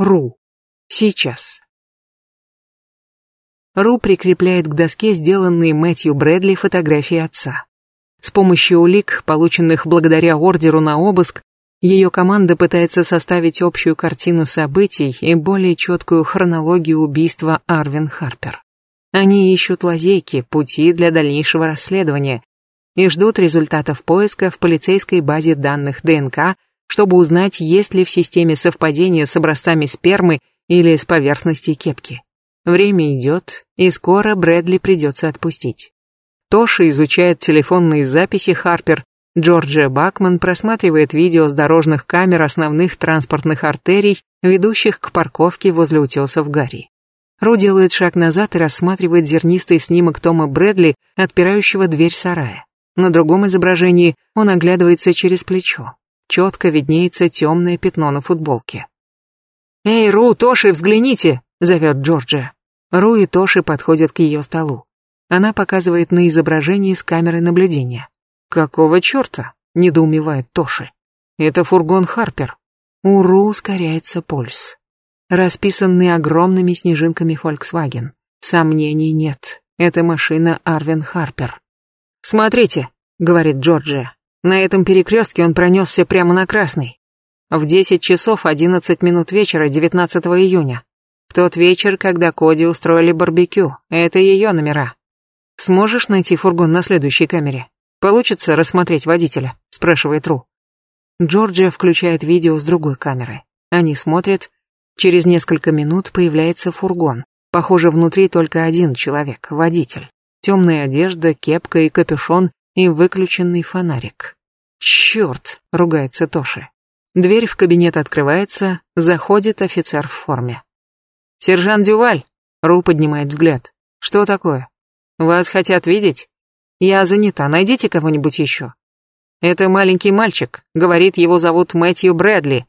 Ру. Сейчас. Ру прикрепляет к доске сделанные Мэтью Брэдли фотографии отца. С помощью улик, полученных благодаря ордеру на обыск, ее команда пытается составить общую картину событий и более четкую хронологию убийства Арвин Харпер. Они ищут лазейки, пути для дальнейшего расследования и ждут результатов поиска в полицейской базе данных ДНК чтобы узнать, есть ли в системе совпадение с образцами спермы или с поверхности кепки. Время идет, и скоро Брэдли придется отпустить. Тоша изучает телефонные записи Харпер, Джорджия Бакман просматривает видео с дорожных камер основных транспортных артерий, ведущих к парковке возле утесов Гарри. Ру делает шаг назад и рассматривает зернистый снимок Тома Брэдли, отпирающего дверь сарая. На другом изображении он оглядывается через плечо четко виднеется темное пятно на футболке. «Эй, Ру, Тоши, взгляните!» — зовет Джорджия. Ру и Тоши подходят к ее столу. Она показывает на изображение с камеры наблюдения. «Какого черта?» — недоумевает Тоши. «Это фургон Харпер». У Ру ускоряется пульс. Расписанный огромными снежинками Volkswagen. Сомнений нет. Это машина Арвин Харпер. «Смотрите», — говорит Джорджия. На этом перекрестке он пронесся прямо на красный. В 10 часов 11 минут вечера 19 июня. В тот вечер, когда Коди устроили барбекю. Это ее номера. Сможешь найти фургон на следующей камере? Получится рассмотреть водителя? Спрашивает Ру. Джорджия включает видео с другой камеры. Они смотрят. Через несколько минут появляется фургон. Похоже, внутри только один человек, водитель. Темная одежда, кепка и капюшон, и выключенный фонарик. «Черт!» — ругается Тоши. Дверь в кабинет открывается, заходит офицер в форме. «Сержант Дюваль!» — Ру поднимает взгляд. «Что такое? Вас хотят видеть? Я занята, найдите кого-нибудь еще». «Это маленький мальчик, говорит, его зовут Мэтью Брэдли.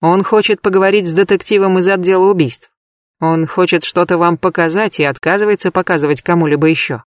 Он хочет поговорить с детективом из отдела убийств. Он хочет что-то вам показать и отказывается показывать кому-либо еще.